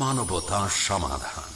মানবতা সমাধান।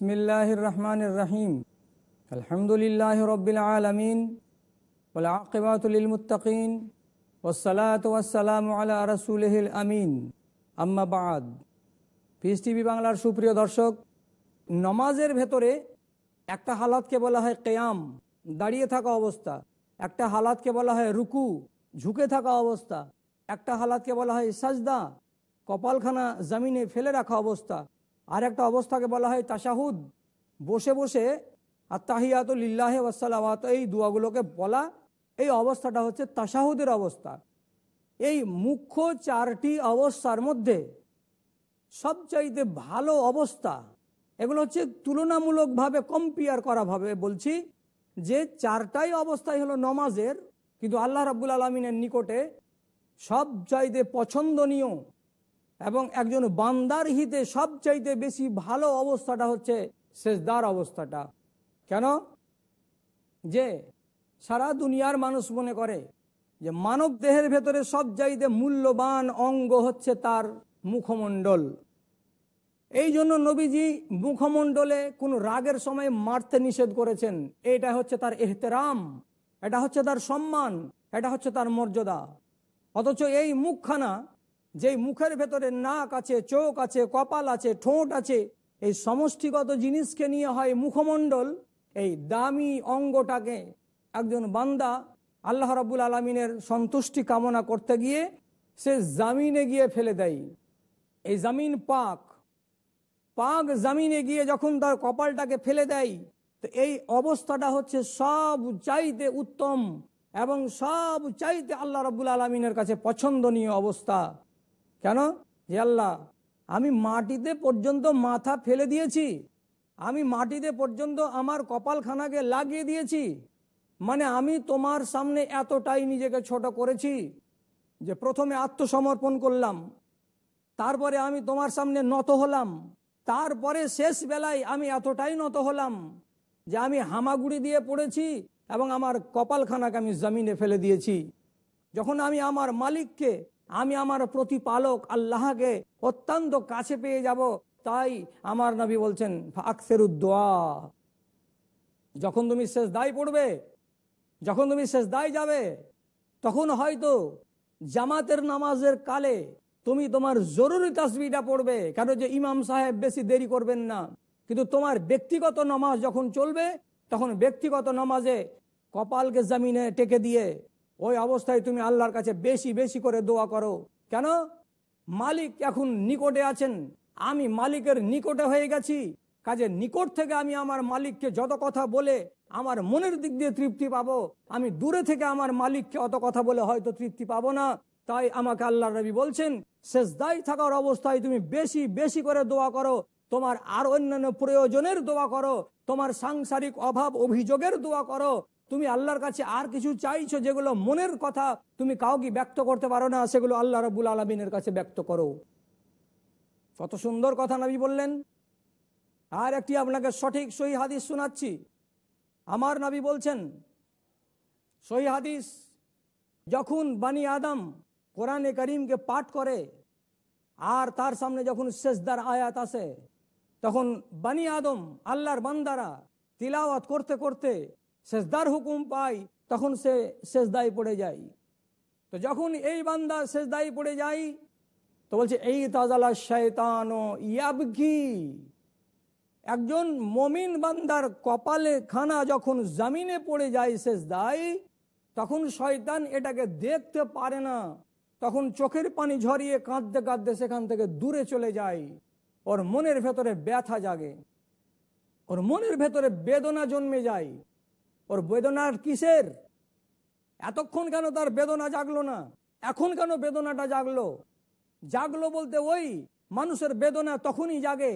বিসমিল্লাহির রহমানির রহিম আলহামদুলিল্লাহ রবিল আলমিন ওলাকিবাতুল মুতাকিন ওসালাত ওয়াসালাম আলা রসুলহিল আমিন। আম্মাবাদ পিস টিভি বাংলার সুপ্রিয় দর্শক, নমাজের ভেতরে একটা হালাতকে বলা হয় কেয়াম, দাঁড়িয়ে থাকা অবস্থা। একটা হালাতকে বলা হয় রুকু, ঝুঁকে থাকা অবস্থা। একটা হালাতকে বলা হয় সাজদা, কপালখানা জমিনে ফেলে রাখা অবস্থা। আর একটা অবস্থাকে বলা হয় তাসাহুদ বসে বসে আর তাহিয়াতুল্লাহ ওয়াসালামাত এই দুয়াগুলোকে বলা, এই অবস্থাটা হচ্ছে তাসাহুদের অবস্থা। এই মুখ্য চারটি অবস্থার মধ্যে সবচাইতে ভালো অবস্থা, এগুলো হচ্ছে তুলনামূলকভাবে কম্পেয়ার করা ভাবে বলছি, যে চারটাই অবস্থাই হলো নমাজের, কিন্তু আল্লাহ রাবুল আলমিনের নিকটে সব চাইতে পছন্দনীয় এবং একজন বান্দার হিতে সবচাইতে বেশি ভালো অবস্থাটা হচ্ছে শেষদার অবস্থাটা। কেন? যে সারা দুনিয়ার মানুষ মনে করে যে মানব দেহের ভেতরে সব চাইতে মূল্যবান অঙ্গ হচ্ছে তার মুখমণ্ডল। এই জন্য নবীজি মুখমণ্ডলে কোনো রাগের সময় মারতে নিষেধ করেছেন। এটা হচ্ছে তার এহতেরাম, এটা হচ্ছে তার সম্মান, এটা হচ্ছে তার মর্যাদা। অথচ এই মুখখানা যেই মুখের ভেতরে নাক আছে, চোখ আছে, কপাল আছে, ঠোঁট আছে, এই সমষ্টিগত জিনিসকে নিয়ে হয় মুখমণ্ডল, এই দামি অঙ্গটাকে একজন বান্দা আল্লাহ রাবুল আলমিনের সন্তুষ্টি কামনা করতে গিয়ে সে জামিনে গিয়ে ফেলে দেয়। এই জামিন পাক পাক জামিনে গিয়ে যখন তার কপালটাকে ফেলে দেয়, তো এই অবস্থাটা হচ্ছে সব চাইতে উত্তম এবং সব চাইতে আল্লাহ রবুল আলমিনের কাছে পছন্দনীয় অবস্থা। কেন? যে আল্লাহ, আমি মাটিতে পর্যন্ত মাথা ফেলে দিয়েছি। আমি মাটিতে পর্যন্ত আমার কপালখানাকে লাগিয়ে দিয়েছি। মানে আমি তোমার সামনে এতটাই নিজেকে ছোট করেছি যে প্রথমে আত্মসমর্পণ করলাম, তারপরে আমি তোমার সামনে নত হলাম, তারপরে শেষ বেলায় আমি এতটাই নত হলাম যে আমি হামাগুড়ি দিয়ে পড়েছি এবং আমার কপালখানাকে আমি জমিনে ফেলে দিয়েছি। যখন আমি আমার মালিককে আমি আমার প্রতিপালক আল্লাহকে অত্যন্ত কাছে পেয়ে যাব। তাই আমার নবী বলছেন আকসের উদ্দোয়া যখন তুমি শেষ দায় পড়বে, যখন তুমি শেষ দায় যাবে, তখন হয়তো জামাতের নামাজের কালে তুমি তোমার জরুরি তাসবিটা পড়বে। কেন যে ইমাম সাহেব বেশি দেরি করবেন না। কিন্তু তোমার ব্যক্তিগত নামাজ যখন চলবে, তখন ব্যক্তিগত নামাজে কপালকে জামিনে টেকে দিয়ে ওই অবস্থায় তুমি আল্লাহর কাছে বেশি বেশি করে দোয়া করো। কেন? মালিক এখন নিকটে আছেন। আমি মালিকের নিকটে হয়ে গেছি। কাজে নিকট থেকে আমি আমার মালিককে যত কথা বলে আমার মনের দিক দিয়ে তৃপ্তি পাবো। আমি দূরে থেকে আমার মালিককে অত কথা বলে হয়তো তৃপ্তি পাবো না। তাই আমাকে আল্লাহ রবি বলছেন শেষ দায়ী থাকার অবস্থায় তুমি বেশি বেশি করে দোয়া করো। তোমার আর অন্যান্য প্রয়োজনের দোয়া করো। তোমার সাংসারিক অভাব অভিযোগের দোয়া করো। তুমি আল্লাহর কাছে আর কিছু চাইছো যেগুলো মনের কথা তুমি কাউকে ব্যক্ত করতে পারো না, সেগুলো আল্লাহ রবুল আলমিনের কাছে ব্যক্ত করো। কত সুন্দর কথা নবী বললেন। আর একটি আপনাকে সঠিক সহি হাদিস শোনাচ্ছি। আমার নবী বলছেন, সহি হাদিস, যখন বানি আদম কোরআনে করিমকে পাঠ করে, আর তার সামনে যখন শেষদার আয়াত আসে, তখন বানি আদম আল্লাহর বান্দারা তিলাওয়াত করতে করতে শেষদার হুকুম পাই, তখন সে শেষদায় পড়ে যায়। তো যখন এই বান্দা শেষদায় পড়ে যায়, তো বলছে, এই তাজালা শয়তান ইয়াবঘি একজন মমিন বান্দার কপালে খানা যখন জামিনে পড়ে যায় শেষ দায় তখন শয়তান এটাকে দেখতে পারে না। তখন চোখের পানি ঝরিয়ে কাঁদতে কাঁদতে সেখান থেকে দূরে চলে যায়। ওর মনের ভেতরে ব্যথা জাগে। ওর মনের ভেতরে বেদনা জন্মে যায়। ওর বেদনার কিসের? এতক্ষণ কেন তার বেদনা জাগলো না? এখন কেন বেদনাটা জাগলো? জাগলো বলতে ওই মানুষের বেদনা তখনই জাগে,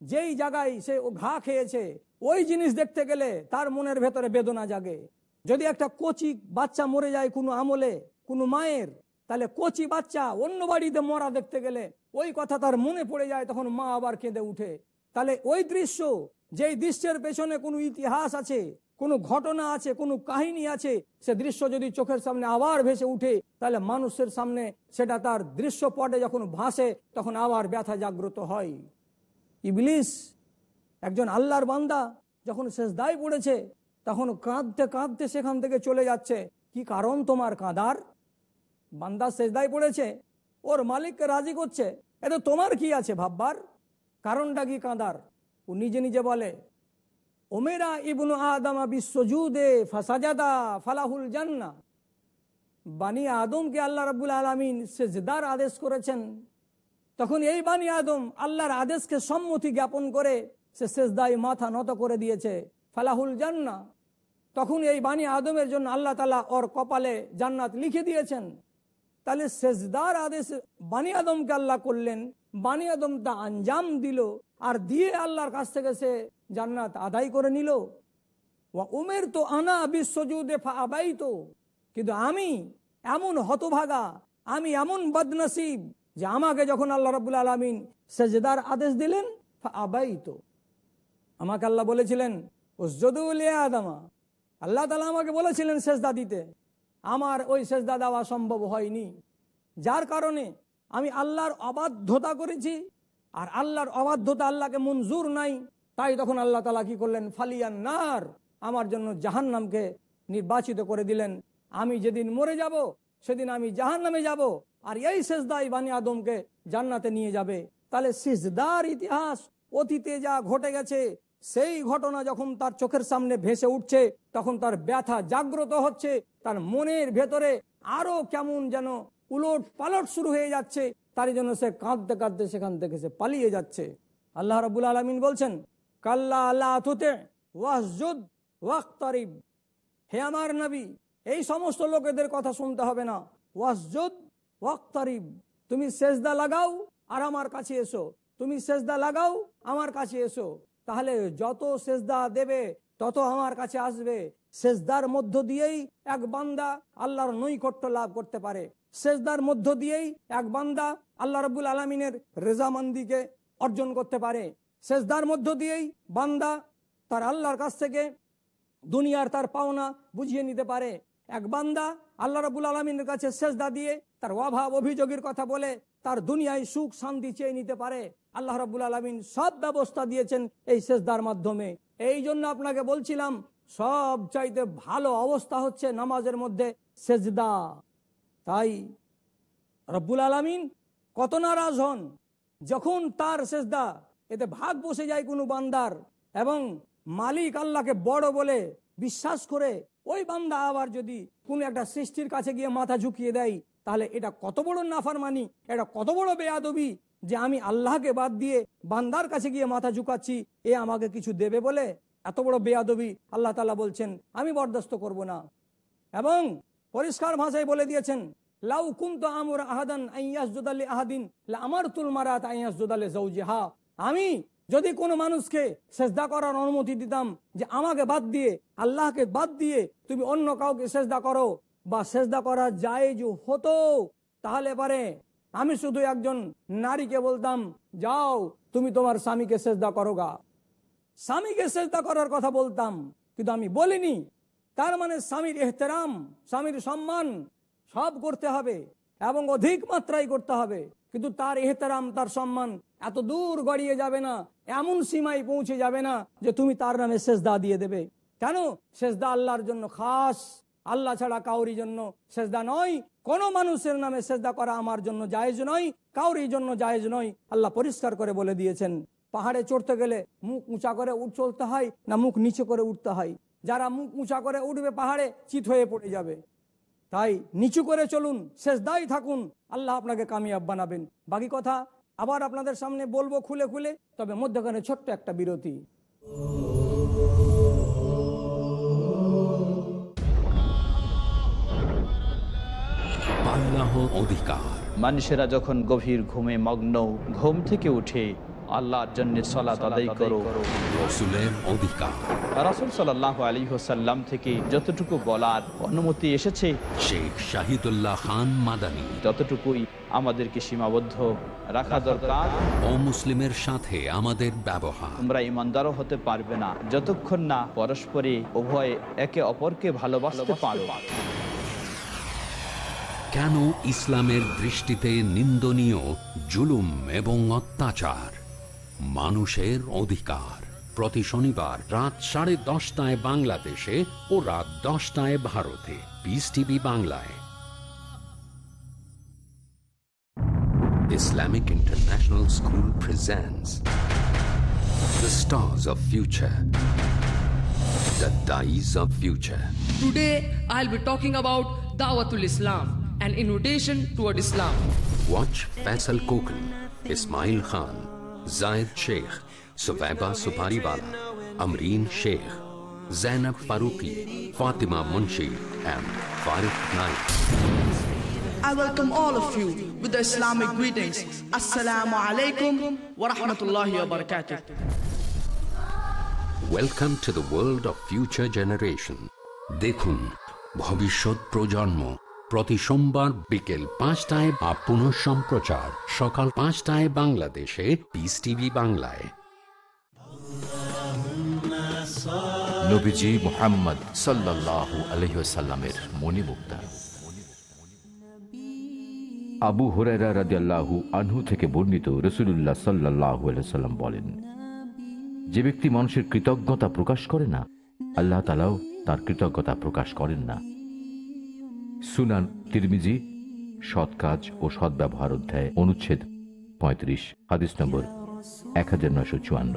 যেই জায়গায় সে ও ঘা খেয়েছে, ওই জিনিস দেখতে গেলে তার মনের ভেতরে বেদনা জাগে। যদি একটা কচি বাচ্চা মরে যায় কোনো আমলে, কোনো মায়ের, তাহলে কচি বাচ্চা অন্য বাড়িতে মরা দেখতে গেলে ওই কথা তার মনে পড়ে যায়, তখন মা আবার কেঁদে উঠে। তাহলে ওই দৃশ্য, যেই দৃশ্যের পেছনে কোনো ইতিহাস আছে কোনো ঘটনা আছে, কোনো কাহিনী আছে, সে দৃশ্য যদি চোখের সামনে আবার ভেসে উঠে, তাহলে মানুষের সামনে সেটা তার দৃশ্যপটে যখন ভাসে, তখন আবার ব্যথা জাগ্রত হয়। ইবলিস একজন আল্লাহর বান্দা, যখন শেষ দায় পড়েছে, তখন কাঁদতে কাঁদতে সেখান থেকে চলে যাচ্ছে। কি কারণ তোমার কাঁদার? বান্দা শেষ সেজদায় পড়েছে, ওর মালিককে রাজি করছে এটা তোমার কি আছে ভাববার? কারণটা কি কাঁদার? ও নিজে নিজে বলে ওমেরা ইবনু আদমা বিশ্বজুদে ফাসাজাদা ফালাহুল জান্না। বানি আদমকে আল্লাহ রাবুল আলমিন সেজদার আদেশ করেছেন। তখন এই বানি আদম আল্লাহর আদেশকে সম্মতি জ্ঞাপন করে সে সেজদায় মাথা নত করে দিয়েছে, ফালাহুল জান্না। তখন এই বানি আদমের জন্য আল্লাহ তালা ওর কপালে জান্নাত লিখে দিয়েছেন। তাহলে সেজদার আদেশ বানি আদমকে আল্লাহ করলেন। বানি আদম তা আঞ্জাম দিল। আর দিয়ে আল্লাহর কাছ থেকে সে জান্নাত আদায় করে নিল। উমের তো আনা বিশ্বজুদে আবাই তো কিন্তু আমি এমন হতভাগা, আমি এমন বদনসিব যে আমাকে যখন আল্লাহ রবুল আলমিন সেজদার আদেশ দিলেন আবাই তো আমাকে আল্লাহ বলেছিলেন আদামা। আল্লাহ তালা আমাকে বলেছিলেন সেজদা দিতে। আমার ওই সেজদা দেওয়া সম্ভব হয়নি। যার কারণে আমি আল্লাহর অবাধ্যতা করেছি আর আল্লাহর অবাধ্যতা আল্লাহকে মঞ্জুর নাই। তাই তখন আল্লাহ তালা কি করলেন? ফালিয়ান নার, আমার জন্য জাহান নামকে নির্বাচিত করে দিলেন। আমি যেদিন মরে যাব, সেদিন আমি জাহান নামে যাব, আর এই সেজদাই বানি আদমকে জান্নাতে নিয়ে যাবে। তাহলে সিজদার ইতিহাস, অতীতে যা ঘটে গেছে, সেই ঘটনা যখন তার চোখের সামনে ভেসে উঠছে, তখন তার ব্যথা জাগ্রত হচ্ছে, তার মনের ভেতরে আরও কেমন যেন উলট পালট শুরু হয়ে যাচ্ছে। তার জন্য সে কাঁদতে কাঁদতে সেখান থেকে সে পালিয়ে যাচ্ছে। আল্লাহ রাবুল আলমিন বলছেন, কাল্লা আল্লাহ ওয়াক্তারিব। হে আমার নবী, এই সমস্ত লোকেদের কথা শুনতে হবে না। ওয়াসজুদ, ওয়াক্তারিব। তুমি সেজদা লাগাও, আর আমার কাছে এসো। তুমি সেজদা লাগাও, আমার কাছে এসো। তাহলে যত সেজদা দেবে, তত আমার কাছে আসবে। সেজদার মধ্য দিয়েই এক বান্দা আল্লাহর নৈকট্য লাভ করতে পারে। সেজদার মধ্য দিয়েই এক বান্দা আল্লাহ রবুল আলমিনের রেজামান্দিকে অর্জন করতে পারে। সেজদার মধ্য দিয়েই বান্দা তার আল্লাহর কাছ থেকে দুনিয়ার তার পাওনা বুঝিয়ে নিতে পারে। এক বান্দা আল্লাহ রবুল আলমিনের কাছে সেজদা দিয়ে তার অভাব অভিযোগের কথা বলে তার দুনিয়ায় সুখ শান্তি চেয়ে নিতে পারে। আল্লাহ রবুল আলমিন সব ব্যবস্থা দিয়েছেন এই সেজদার মাধ্যমে। এই জন্য আপনাকে বলছিলাম, সব চাইতে ভালো অবস্থা হচ্ছে নামাজের মধ্যে সেজদা। তাই রব্বুল আলমিন কত নারাজ হন। যখন তার সেজদা, এতে ভাগ বসে যায় কোনো বান্দার এবং মালিক আল্লাহকে বড় বলে বিশ্বাস করে, ওই বান্দা আবার যদি কোন একটা সৃষ্টির কাছে গিয়ে মাথা ঝুঁকিয়ে দেয়, তাহলে এটা কত বড় নাফার মানি এটা কত বড় বেয়াদবি যে আমি আল্লাহকে বাদ দিয়ে বান্দার কাছে গিয়ে মাথা ঝুঁকাচ্ছি, এ আমাকে কিছু দেবে বলে? এত বড় বেয়াদবি আল্লাহ তালা বলছেন, আমি বরদাস্ত করব না। এবং পরিষ্কার ভাষায় বলে দিয়েছেন লাউ কুন্ত আমর আহাদান আইয়াসজুদালি আহাদিন আমার তুল মারাত আইয়াসজুদালে জৌজিহা আমি যদি কোনো মানুষকে সেজদা করার অনুমতি দিতাম যে আমাকে বাদ দিয়ে, আল্লাহকে বাদ দিয়ে তুমি অন্য কাউকে সেজদা করো বা সেজদা করা যায় যে হতো, তাহলে পারে আমি শুধু একজন নারীকে বলতাম, যাও, তুমি তোমার স্বামীকে সেজদা করো গা। স্বামীকে সেজদা করার কথা বলতাম, কিন্তু আমি বলিনি। তার মানে স্বামীর এহতেরাম, স্বামীর সম্মান সব করতে হবে এবং অধিক মাত্রায় করতে হবে। কিন্তু তার এহতেরাম, তার সম্মান এত দূর গড়িয়ে যাবে না, এমন সীমায় পৌঁছে যাবে না যে তুমি তার নামে সেজদা দিয়ে দেবে। কেন? সেজদা আল্লাহর জন্য খাস। আল্লাহ ছাড়া কাউরির জন্য সেজদা নয়। কোন মানুষের নামে সেজদা করা আমার জন্য জায়েজ নয় কাউরির জন্য জায়েজ নয়। আল্লাহ পরিষ্কার করে বলে দিয়েছেন, পাহাড়ে চড়তে গেলে মুখ উঁচা করে চলতে হয় না মুখ নিচে করে উঠতে হয়। যারা মুখ উঁচা করে উঠবে পাহাড়ে, চিত হয়ে পড়ে যাবে। তাই নিচু করে চলুন শেষ দায়ী থাকুন। আল্লাহ আপনাকে কামিয়াব বানাবেন। বাকি কথা আবার আপনাদের সামনে বলব খুলে খুলে তবে মধ্যখানে ছোট্ট একটা বিরতি। আল্লাহ অধিকার। মানুষেরা যখন গভীর ঘুমে মগ্ন ঘুম থেকে উঠে আল্লাহর জন্য সলা আদায় করো। রসুলের অধিকার। রাসুল সাল্লাহ আলী হোসাল্লাম থেকে যতটুকু বলার অনুমতি এসেছে শেখ শাহিদুল্লাহ খান মাদানী। ততটুকুই আমাদেরকে সীমাবদ্ধ রাখা দরকার ও মুসলিমের সাথে আমাদের ব্যবহার। তোমরা ইমানদারও হতে পারবে না যতক্ষণ না পরস্পরে উভয়ে একে অপরকে ভালোবাসতে পারো। কেন ইসলামের দৃষ্টিতে নিন্দনীয় জুলুম এবং অত্যাচার? মানুষের অধিকার। প্রতি শনিবার রাত সাড়ে দশটায় বাংলাদেশে ও রাত দশটায় ভারতে পিস টিভি বাংলায় Islamic International School presents The Stars of Future The Dies of Future Today, I'll be talking about Dawatul Islam, an invitation toward Islam. Watch Faisal Kokan, Ismail Khan, Zayed Sheikh, Subaiba Supariwala, Amreen Sheikh, Zainab Faruqi, Fatima Munshi, and Farid Naik. I welcome all of you with the Islamic greetings. Assalamu alaikum wa rahmatullahi wa barakatuh. Welcome to the world of future generation. দেখুন ভবিষ্যৎ প্রজন্ম প্রতি সোমবার বিকেল পাঁচটায় বা পুনঃ সম্প্রচার সকাল পাঁচটায় বাংলাদেশে পিস টিভি বাংলায় নবীজি মোহাম্মদ সাল্লাল্লাহু আলহিসাল্লামের মণিমুক্তা। আবু হুরায়রা রাদিয়াল্লাহু আনহু থেকে বর্ণিত রসুল্লাহ সাল্লাহু সাল্লাম বলেন, যে ব্যক্তি মানুষের কৃতজ্ঞতা প্রকাশ করে না, আল্লাহ তালাও তার কৃতজ্ঞতা প্রকাশ করেন না। সুনান তিরমিজি, সৎ কাজ ও সৎ ব্যবহার অধ্যায় অনুচ্ছেদ পঁয়ত্রিশ, হাদিস নম্বর এক হাজার নয়শো চুয়ান্ন।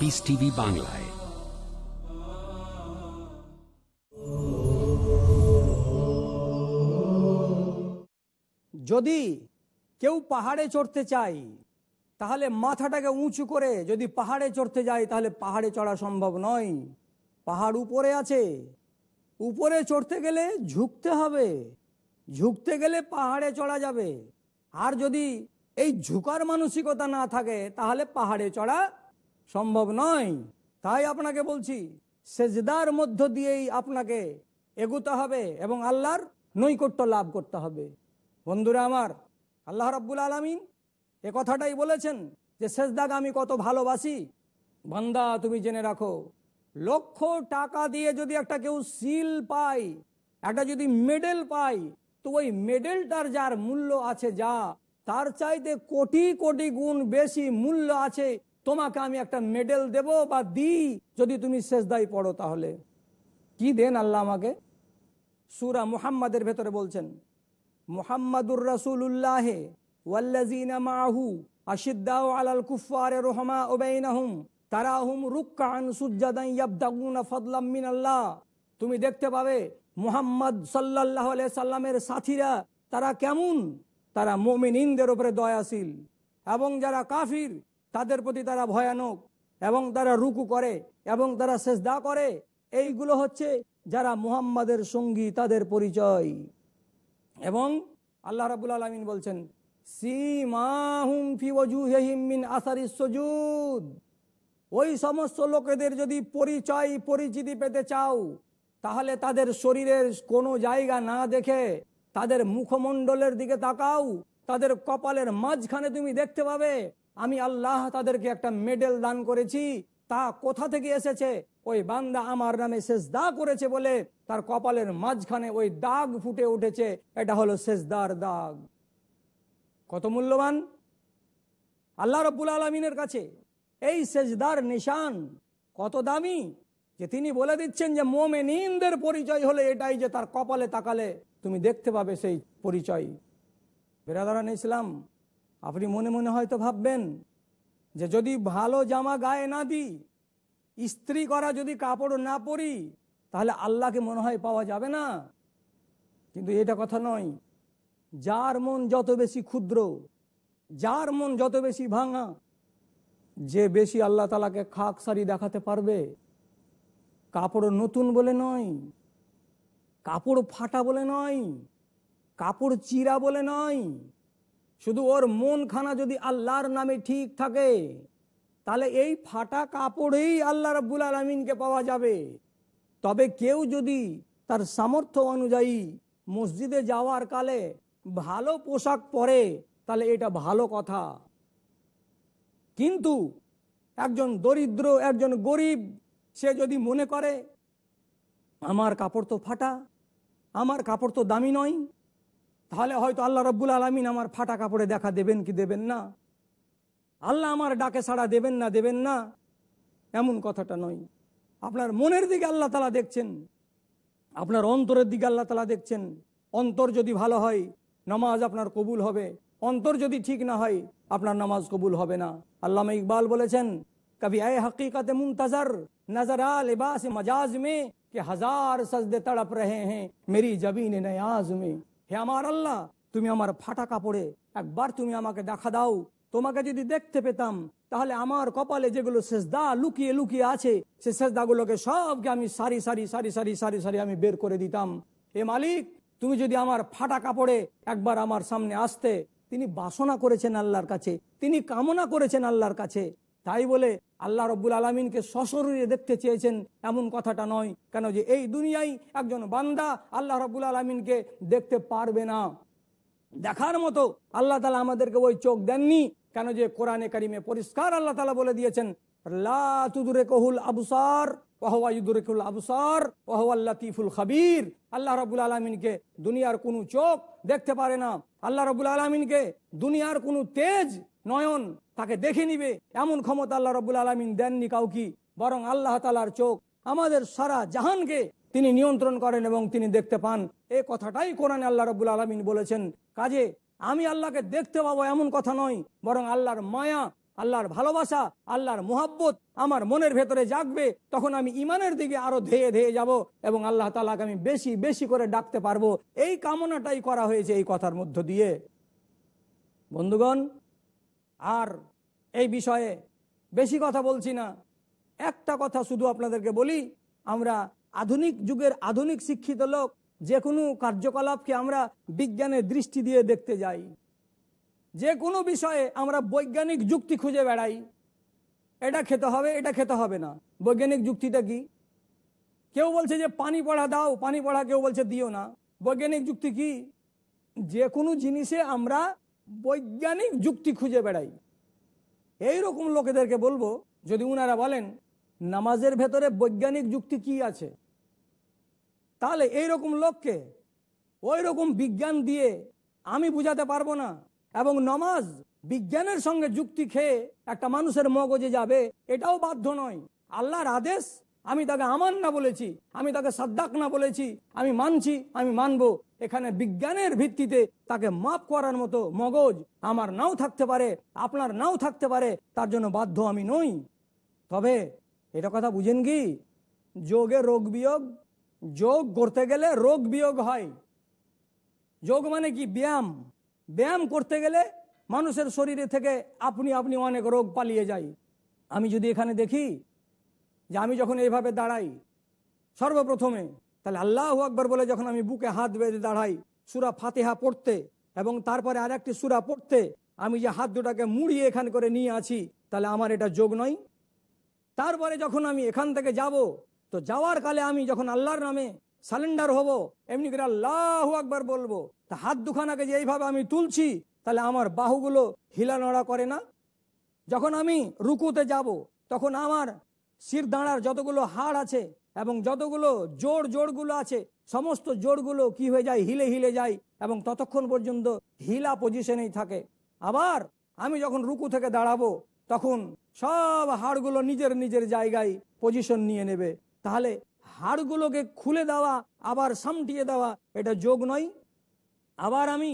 পিস টিভি বাংলায় যদি কেউ পাহাড়ে চড়তে চায়, তাহলে মাথাটাকে উঁচু করে যদি পাহাড়ে চড়তে যায়, তাহলে পাহাড়ে চড়া সম্ভব নয়। পাহাড় উপরে আছে। উপরে চড়তে গেলে ঝুঁকতে হবে। ঝুঁকতে গেলে পাহাড়ে চড়া যাবে। আর যদি এই ঝুঁকার মানসিকতা না থাকে, তাহলে পাহাড়ে চড়া সম্ভব নয়। তাই আপনাকে বলছি, সেজদার মধ্য দিয়েই আপনাকে এগুতে হবে এবং আল্লাহর নৈকট্য লাভ করতে হবে। বন্ধুরা আমার, আল্লাহ রাব্বুল আলমিন এ কথাটাই বলেছেন যে সেজদাকে আমি কত ভালোবাসি? বান্দা, তুমি জেনে রাখো, লক্ষ টাকা দিয়ে যদি একটা কেউ সিল পায়, একটা যদি মেডেল পায়, তো ওই মেডেলটার যার মূল্য আছে যা, তার চাইতে কোটি কোটি গুণ বেশি মূল্য আছে তোমাকে আমি একটা মেডেল দেব বা দিই, যদি তুমি শেষদাই পড়ো তাহলে। কি দেন আল্লাহ আমাকে? সুরা মুহাম্মাদের ভেতরে বলছেন, মুহাম্মাদুর রাসূলুল্লাহ ওয়াল্লাযীনা মাআহু আশিদ্দাউ আলাল কুফফারি রুহামা বাইনাহুম তারাহুম রুকআন সুজ্জাদান ইয়াবতাগুনা ফাদলাম মিনাল্লাহ। তুমি দেখতে পাবে, মুহাম্মদ সাল্লামের সাথীরা তারা কেমন? তারা মুমিনিনদের উপরে দয়াশীল। এবং যারা কাফির তাদের প্রতি তারা ভয়ানক এবং তারা রুকু করে এবং তারা সেজদা করে। এইগুলো হচ্ছে যারা মুহাম্মাদের সঙ্গী, তাদের পরিচয়। এবং আল্লাহ রাবুল আলমিন বলছেন ওই সমস্ত লোকেদের যদি পরিচয়, পরিচিতি পেতে চাও, তাহলে তাদের শরীরের কোনো জায়গা না দেখে তাদের মুখমণ্ডলের দিকে তাকাও, তাদের কপালের মাঝখানে তুমি দেখতে পাবে আমি আল্লাহ তাদেরকে একটা মেডেল দান করেছি, তা কোথা থেকে এসেছে? ওই বান্দা আমার নামে সেজদা করেছে বলে তার কপালের মাঝখানে ওই দাগ ফুটে উঠেছে, এটা হলো সেজদার দাগ। কত মূল্যবান? আল্লাহ রব্বুল আলমিনের কাছে এই সেজদার নিশান কত দামি যে তিনি বলে দিচ্ছেন যে মোমে মোমেনিনদের পরিচয় হলে এটাই যে তার কপালে তাকালে তুমি দেখতে পাবে সেই পরিচয়। বেরাদারান ইসলাম আপনি মনে মনে হয়তো ভাববেন যে যদি ভালো জামা গায়ে না দিই, ইস্ত্রি করা যদি কাপড় না পরি, তাহলে আল্লাহকে মনে হয় পাওয়া যাবে না। কিন্তু এটা কথা নয়। যার মন যত বেশি ক্ষুদ্র, যার মন যত বেশি ভাঙা, যে বেশি আল্লাহ তালাকে খাক সারি দেখাতে পারবে, কাপড় নতুন বলে নয়, কাপড় ফাটা বলে নয়, কাপড় চিরা বলে নয় শুধু ওর মন খানা যদি আল্লাহর নামে ঠিক থাকে, তাহলে এই ফাটা কাপড়েই আল্লাহ রাব্বুল আলমিনকে পাওয়া যাবে। তবে কেউ যদি তার সামর্থ্য অনুযায়ী মসজিদে যাওয়ার কালে ভালো পোশাক পরে, তাহলে এটা ভালো কথা। কিন্তু একজন দরিদ্র, একজন গরিব, সে যদি মনে করে, আমার কাপড় তো ফাটা, আমার কাপড় তো দামি নয় তাহলে হয়তো আল্লাহ রব্বুল আলমিন আমার ফাটা কাপড়ে দেখা দেবেন কি দেবেন না? আল্লাহ আমার ডাকে সাড়া দেবেন না দেবেন না? এমন কথাটা নয়। আপনার মনের দিকে আল্লাহ তালা দেখছেন। আপনার অন্তরের দিকে আল্লাহ তালা দেখছেন। অন্তর যদি ভালো হয়, নামাজ আপনার কবুল হবে। অন্তর যদি ঠিক না হয়, আপনার নামাজ কবুল হবে না। আল্লামা ইকবাল বলেছেন, কবি আয় হकीकत মুমতাজার নজরা লিবাস মজাজ মে, কে হাজার সজদে তড়প রে হ্যাঁ মেরি জবিন নয়াজ মে। হে আমার আল্লাহ, তুমি আমার ফাটা কাপড়ে একবার তুমি আমাকে দেখা দাও। তোমাকে যদি দেখতে পেতাম, তাহলে আমার কপালে যেগুলো সেজদা লুকিয়ে লুকিয়ে আছে, সে সেজদাগুলোকে সবকে আমি সারি সারি সারি সারি সারি সারি আমি বের করে দিতাম। হে মালিক, তুমি যদি আমার ফাটা কাপড়ে একবার আমার সামনে আসতে, তিনি বাসনা করেছেন আল্লাহর কাছে, তিনি কামনা করেছেন আল্লাহর কাছে। তাই বলে আল্লাহ রব্বুল আলমিনকে সশরীরে দেখতে চেয়েছেন, এমন কথাটা নয় কেন যে এই দুনিয়ায় একজন বান্দা আল্লাহ রব্বুল আলমিনকে দেখতে পারবে না। দেখার মতো আল্লাহ তালা আমাদেরকে ওই চোখ দেননি কেন যে কোরআনে কারিমে পরিষ্কার আল্লাহ তালা বলে দিয়েছেন কহুল আবসার ওয়াহুল আবসার ওয়াহুয়াল লাতিফুল খাবির। আল্লাহ রবুল আলমিনকে দুনিয়ার কোনো চোখ দেখতে পারে না। আল্লাহ রবুল আলমিনকে দুনিয়ার কোনো তেজ নয়ন তাকে দেখে নিবে। এমন ক্ষমতা আল্লাহ রবুল আলমিন দেননি কাউকি, বরং আল্লাহ তালার চোখ আমাদের সারা জাহানকে তিনি নিয়ন্ত্রণ করেন এবং তিনি দেখতে পান। এই কথাটাই কোরআনে আল্লাহ রবুল আলমিন বলেছেন, কাজে আমি আল্লাহকে দেখতে পাবো এমন কথা নয়, বরং আল্লাহর মায়া, আল্লাহর ভালোবাসা, আল্লাহর মোহাব্বত আমার মনের ভেতরে জাগবে, তখন আমি ইমানের দিকে আরও ধেয়ে ধেয়ে যাব এবং আল্লাহ তালাকে আমি বেশি বেশি করে ডাকতে পারব। এই কামনাটাই করা হয়েছে এই কথার মধ্য দিয়ে। বন্ধুগণ আর এই বিষয়ে বেশি কথা বলছি না। একটা কথা শুধু আপনাদেরকে বলি, আমরা আধুনিক যুগের আধুনিক শিক্ষিত লোক যে কোনো কার্যকলাপকে আমরা বিজ্ঞানের দৃষ্টি দিয়ে দেখতে যাই। যে কোনো বিষয়ে আমরা বৈজ্ঞানিক যুক্তি খুঁজে বেড়াই। এটা খেতে হবে, এটা খেতে হবে না। বৈজ্ঞানিক যুক্তিটা কি? কেউ বলছে যে পানি পড়া দাও, পানি পড়া কেউ বলছে দিও না। বৈজ্ঞানিক যুক্তি কি? যে কোনো জিনিসে আমরা বৈজ্ঞানিক যুক্তি খুঁজে বেড়াই। এই রকম লোকেদেরকে বলব, যদি উনারা বলেন, নামাজের ভেতরে বৈজ্ঞানিক যুক্তি কি আছে? তাহলে এই রকম লোককে, ওই রকম বিজ্ঞান দিয়ে আমি বুঝাতে পারব না। এবং নমাজ বিজ্ঞানের সঙ্গে যুক্তি খেয়ে একটা মানুষের মগজে যাবে, এটাও বাধ্য নয়। আল্লাহর আদেশ, আমি তাকে আমান না বলেছি, আমি তাকে সাদ্দাক না বলেছি, আমি মানছি, আমি মানবো। এখানে বিজ্ঞানের ভিত্তিতে তাকে মাপ করার মতো মগজ আমার নাও থাকতে পারে, আপনার নাও থাকতে পারে, তার জন্য বাধ্য আমি নই। তবে এটা কথা বুঝেন কি? যোগে রোগ বিয়োগ, যোগ করতে গেলে রোগ বিয়োগ হয়। যোগ মানে কি? ব্যায়াম। ব্যায়াম করতে গেলে মানুষের শরীরে থেকে আপনি আপনি অনেক রোগ পালিয়ে যায়। আমি যদি এখানে দেখি যে আমি যখন এইভাবে দাঁড়াই, সর্বপ্রথমে তাহলে আল্লাহ আকবর বলে যখন আমি বুকে হাত বেঁধে দাঁড়াই, সুরা ফাতেহা পড়তে এবং তারপরে আর একটি সুরা পড়তে, আমি যে হাত দুটাকে মুড়িয়ে এখান করে নিয়ে আছি, তাহলে আমার এটা যোগ নয়। তারপরে যখন আমি এখান থেকে যাব, তো যাওয়ার কালে আমি যখন আল্লাহর নামে সালেন্ডার হব, এমনি করে আল্লাহ আকবার বলব, তা হাত দুখানাকে যে এইভাবে আমি তুলছি, তাহলে আমার বাহুগুলো হিলানড়া করে না। যখন আমি রুকুতে যাব, তখন আমার শির দাঁড়ার যতগুলো হাড় আছে এবং যতগুলো জোড় জোড়গুলো আছে, সমস্ত জোড়গুলো কি হয়ে যায়? হিলে হিলে যায় এবং ততক্ষণ পর্যন্ত হিলা পজিশনেই থাকে। আবার আমি যখন রুকু থেকে দাঁড়াবো, তখন সব হাড়গুলো নিজের নিজের জায়গায় পজিশন নিয়ে নেবে। তাহলে হাড়গুলোকে খুলে দেওয়া, আবার সামটিয়ে দেওয়া, এটা যোগ নয়। আবার আমি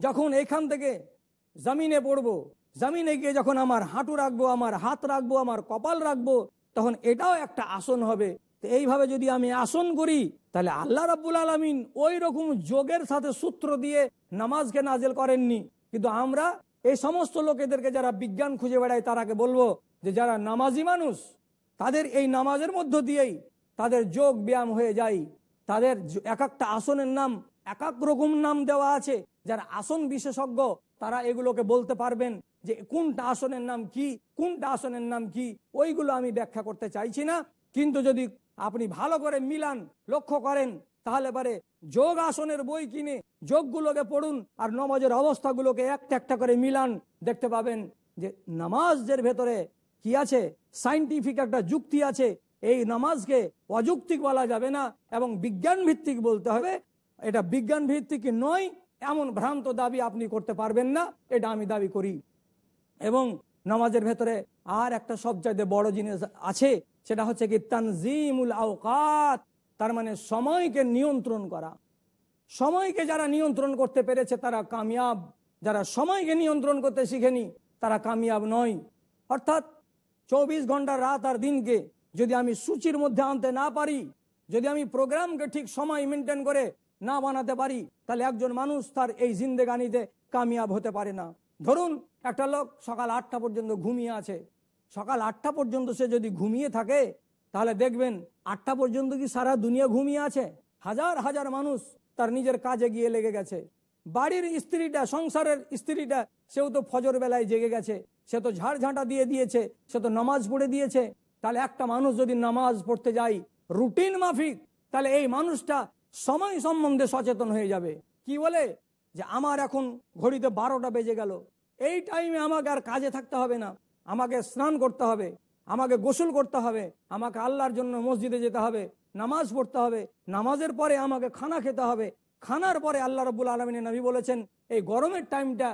যখন এখান থেকে জমিনে পড়ব, জমিনে গিয়ে যখন আমার হাঁটু রাখব, আমার হাত রাখব, আমার কপাল রাখব, তখন এটাও একটা আসন হবে। তো এইভাবে যদি আমি আসন করি, তাহলে আল্লাহ রাব্বুল আলমিন ওই রকম যোগের সাথে সূত্র দিয়ে নামাজকে নাজেল করেননি। কিন্তু আমরা এই সমস্ত লোকেদেরকে যারা বিজ্ঞান খুঁজে বেড়ায়, তারাকে বলব যে যারা নামাজি মানুষ, তাদের এই নামাজের মধ্য দিয়েই তাদের যোগ ব্যায়াম হয়ে যায়। তাদের এক একটা আসনের নাম, এক এক রকম নাম দেওয়া আছে। যারা আসন বিশেষজ্ঞ, তারা এগুলোকে বলতে পারবেন যে কোনটা আসনের নাম কি, কোনটা আসনের নাম কি, ওইগুলো আমি ব্যাখ্যা করতে চাইছি না। কিন্তু যদি আপনি ভালো করে মিলান, লক্ষ্য করেন, তাহলে পরে যোগ আসনের বই কিনে যোগগুলোকে পড়ুন আর নমাজের অবস্থাগুলোকে একটা একটা করে মিলান। দেখতে পাবেন যে নামাজের ভেতরে কি আছে, সাইন্টিফিক একটা যুক্তি আছে, এই নামাজকে অযুক্তিক বলা যাবে না এবং বিজ্ঞান ভিত্তিক বলতে হবে। এটা বিজ্ঞান ভিত্তিক নয়, এমন ভ্রান্ত দাবি আপনি করতে পারবেন না, এটা আমি দাবি করি। এবং নামাজের ভেতরে আর একটা সবচাইতে বড় জিনিস আছে সেটা হচ্ছে কি তানজিমুল আওকাত, তার মানে সময়কে নিয়ন্ত্রণ করা। সময়কে যারা নিয়ন্ত্রণ করতে পেরেছে, তারা কামিয়াব। যারা সময়কে নিয়ন্ত্রণ করতে শিখেনি, তারা কামিয়াব নয়। অর্থাৎ চব্বিশ ঘণ্টা রাত আর দিনকে যদি আমি সূচির মধ্যে আনতে না পারি, যদি আমি প্রোগ্রামকে ঠিক সময় মেনটেন করে না বানাতে পারি, তাহলে একজন মানুষ তার এই জিন্দেগানিতে কামিয়াব হতে পারে না। ধরুন, একটা লোক সকাল আটটা পর্যন্ত ঘুমিয়ে আছে সকাল আটটা পর্যন্ত সে যদি ঘুমিয়ে থাকে, তাহলে দেখবেন আটটা পর্যন্ত কি সারা দুনিয়া ঘুমিয়ে আছে? হাজার হাজার মানুষ তার নিজের কাজে গিয়ে লেগে গেছে। বাড়ির স্ত্রীটা, সংসারের স্ত্রীটা, সেও তো ফজর বেলায় জেগে গেছে। সে তো ঝাড়ঝাঁটা দিয়ে দিয়েছে, সে তো নামাজ পড়ে দিয়েছে। তাহলে একটা মানুষ যদি নামাজ পড়তে যায়, রুটিন মাফিক, তাহলে এই মানুষটা সময় সম্বন্ধে সচেতন হয়ে যাবে। কি বলে? যে আমার এখন ঘড়িতে বারোটা বেজে গেল। এই টাইমে আমাকে আর কাজে থাকতে হবে না। আমাকে স্নান করতে হবে, আমাকে গোসল করতে হবে, আমাকে আল্লাহর জন্য মসজিদে যেতে হবে, নামাজ পড়তে হবে, নামাজের পরে আমাকে খানা খেতে হবে। খানার পরে আল্লাহ রব্বুল আলমিনের নবী বলেছেন, এই গরমের টাইমটা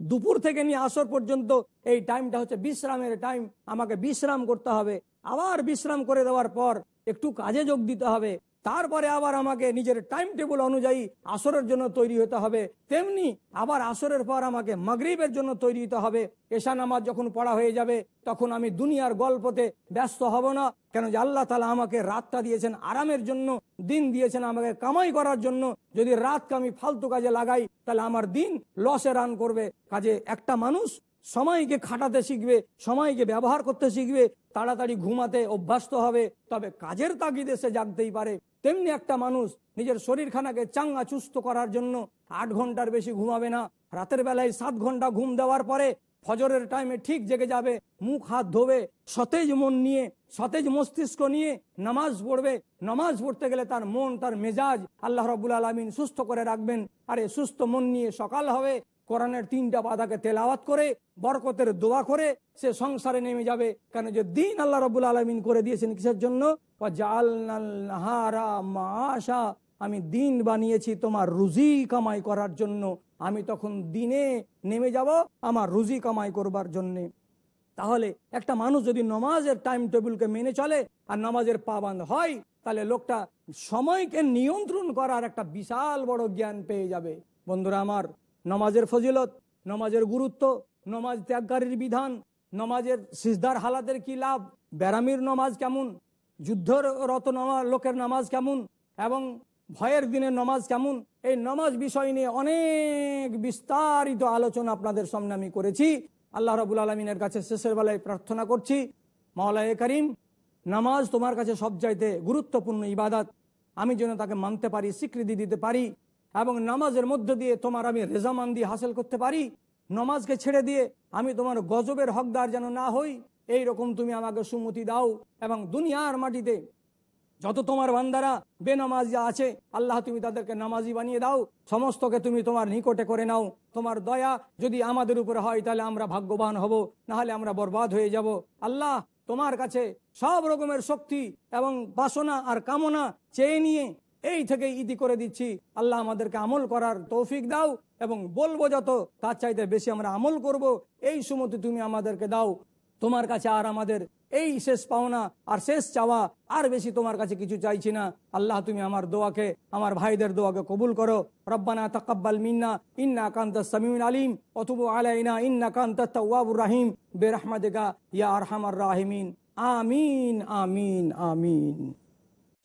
দুপুর থেকে নিয়ে আসর পর্যন্ত এই টাইমটা হচ্ছে বিশ্রামের টাইম, আমাকে বিশ্রাম করতে হবে। আবার বিশ্রাম করে দেওয়ার পর একটু কাজে যোগ দিতে হবে। তারপরে আবার আমাকে নিজের টাইম টেবিল অনুযায়ী আসরের জন্য তৈরি হতে হবে। তেমনি আবার আসরের পর আমাকে মাগরিবের জন্য তৈরি হতে হবে। এশা নামাজ যখন পড়া হয়ে যাবে, তখন আমি দুনিয়ার গল্পতে ব্যস্ত হব না। কেন যে আল্লাহ তালা আমাকে রাতটা দিয়েছেন আরামের জন্য, দিন দিয়েছেন আমাকে কামাই করার জন্য। যদি রাতকে আমি ফালতু কাজে লাগাই, তাহলে আমার দিন লসে রান করবে। কাজে একটা মানুষ সময়কে খাটাতে শিখবে সময়কে ব্যবহার করতে শিখবে, তাড়াতাড়ি ঘুমাতে অভ্যস্ত হবে। তবে কাজের তাগিদে সে জাগতেই পারে। তেমনি একটা মানুষ নিজের শরীরখানাকে চাঙ্গা চুস্ত করার জন্য আট ঘণ্টার বেশি ঘুমাবে না। রাতের বেলায় সাত ঘণ্টা ঘুম দেওয়ার পরে ফজরের টাইমে ঠিক জেগে যাবে, মুখ হাত ধোবে, সতেজ মন নিয়ে, সতেজ মস্তিষ্ক নিয়ে নামাজ পড়বে। নামাজ পড়তে গেলে তার মন, তার মেজাজ আল্লাহ রবুল আলমিন সুস্থ করে রাখবেন। আর আরে সুস্থ মন নিয়ে সকাল হবে কোরআনের তিনটা বাধাকে তেলাওয়াত করে, বরকতের দোয়া করে, সে সংসারে নেমে যাবে। কেন যে দিন আল্লাহ রবুল আলমিন করে দিয়েছেন কিসের জন্য? আমি দিন বানিয়েছি তোমার রুজি কামাই করার জন্য। আমি তখন দিনে নেমে যাব আমার রুজি কামাই করবার জন্যে। তাহলে একটা মানুষ যদি নমাজের টাইম টেবিলকে মেনে চলে আর নামাজের পাবান হয়, তাহলে লোকটা সময়কে নিয়ন্ত্রণ করার একটা বিশাল বড় জ্ঞান পেয়ে যাবে। বন্ধুরা আমার নমাজের ফজিলত, নমাজের গুরুত্ব, নমাজ ত্যাগকারীর বিধান, নমাজের সিজদার হালাতের কি লাভ ব্যারামির নমাজ কেমন যুদ্ধরত লোকের নামাজ কেমন, এবং ভয়ের দিনের নমাজ কেমন, এই নমাজ বিষয় নিয়ে অনেক বিস্তারিত আলোচনা আপনাদের সামনে আমি করেছি। আল্লাহ রাবুল আলমিনের কাছে শেষের বেলায় প্রার্থনা করছি, মাওলায় করিম, নামাজ তোমার কাছে সবচাইতে গুরুত্বপূর্ণ ইবাদত, আমি যেন তাকে মানতে পারি, স্বীকৃতি দিতে পারি। এবং নামাজের মধ্য দিয়ে তোমার আমি রেজামান্দি হাসিল করতে পারি, নমাজকে ছেড়ে দিয়ে আমি তোমার গজবের হকদার যেন না হই এই রকম তুমি আমাকে সুমতি দাও এবং দুনিয়ার মাটিতে যত তোমার বান্দারা বেনামাজি আছে, আল্লাহ তুমি তাদেরকে নামাজি বানিয়ে দাও, সমস্তকে তুমি তোমার নিকটে করে নাও। তোমার দয়া যদি আমাদের উপরে হয়, তাহলে আমরা ভাগ্যবান হব না হলে আমরা বরবাদ হয়ে যাব। আল্লাহ তোমার কাছে সব রকমের শক্তি এবং বাসনা আর কামনা চেয়ে নিয়ে এই থেকে ইতি করে দিচ্ছি। আল্লাহ আমাদেরকে আমল করার তৌফিক দাও এবং বলব যত, তার চাইতে বেশি আমরা আমল করব। এই সুমতি তুমি আমাদেরকে দাও। তোমার কাছে আর আমাদের এই শেষ পাওনা আর শেষ চাওয়া আর বেশি তোমার কাছে কিছু চাইছি না। আল্লাহ তুমি আমার দোয়াকে, আমার ভাইদের দোয়াকে কবুল করো। রব্বানা তাকাব্বাল মিন্না, ইন্না কান্ত সামিউল আলিম অথবা আলাইনা, ইন্না কান্ত তাওয়াবুর রাহিম। বেরহমাদিকা ইয়া আরহামার রাহিমিন। আমিন আমিন আমিন।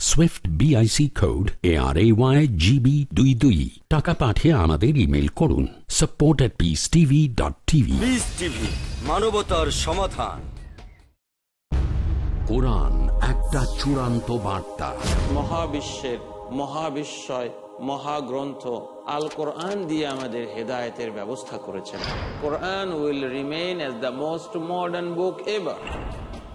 SWIFT BIC code A R A Y GB দুই দুই টাকা পাঠিয়ে আমাদের ইমেল করুন। Support at peace TV dot TV Peace TV মানবতার সমাধান। কোরআন একটা চূড়ান্ত বার্তা। মহাবিশ্বের মহাবিস্ময় মহাগ্রন্থ আল কোরআন দিয়ে আমাদের হেদায়েতের ব্যবস্থা করেছেন। Quran will remain as the most modern book ever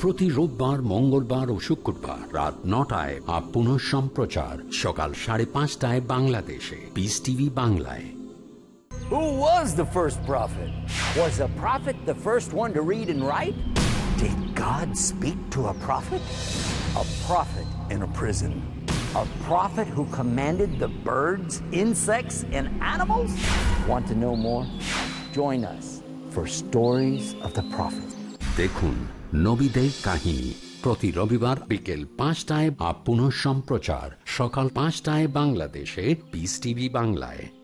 প্রতি রোববার মঙ্গলবার ও শুক্রবার রাত নটায় আর পুনঃ সম্প্রচার সকাল সাড়ে পাঁচটায় বাংলাদেশে পিস টিভি বাংলায় Who was the first prophet? Was a prophet the first one to read and write? Did God speak to a prophet? A prophet in a prison. A prophet who commanded the birds, insects, and animals? Want to know more? Join us for Stories of the Prophet. দেখুন নবীদের কাহিনী। প্রতি রবিবার বিকেল পাঁচটায় বা পুনঃ সম্প্রচার সকাল পাঁচটায় বাংলাদেশে পিস টিভি বাংলায়।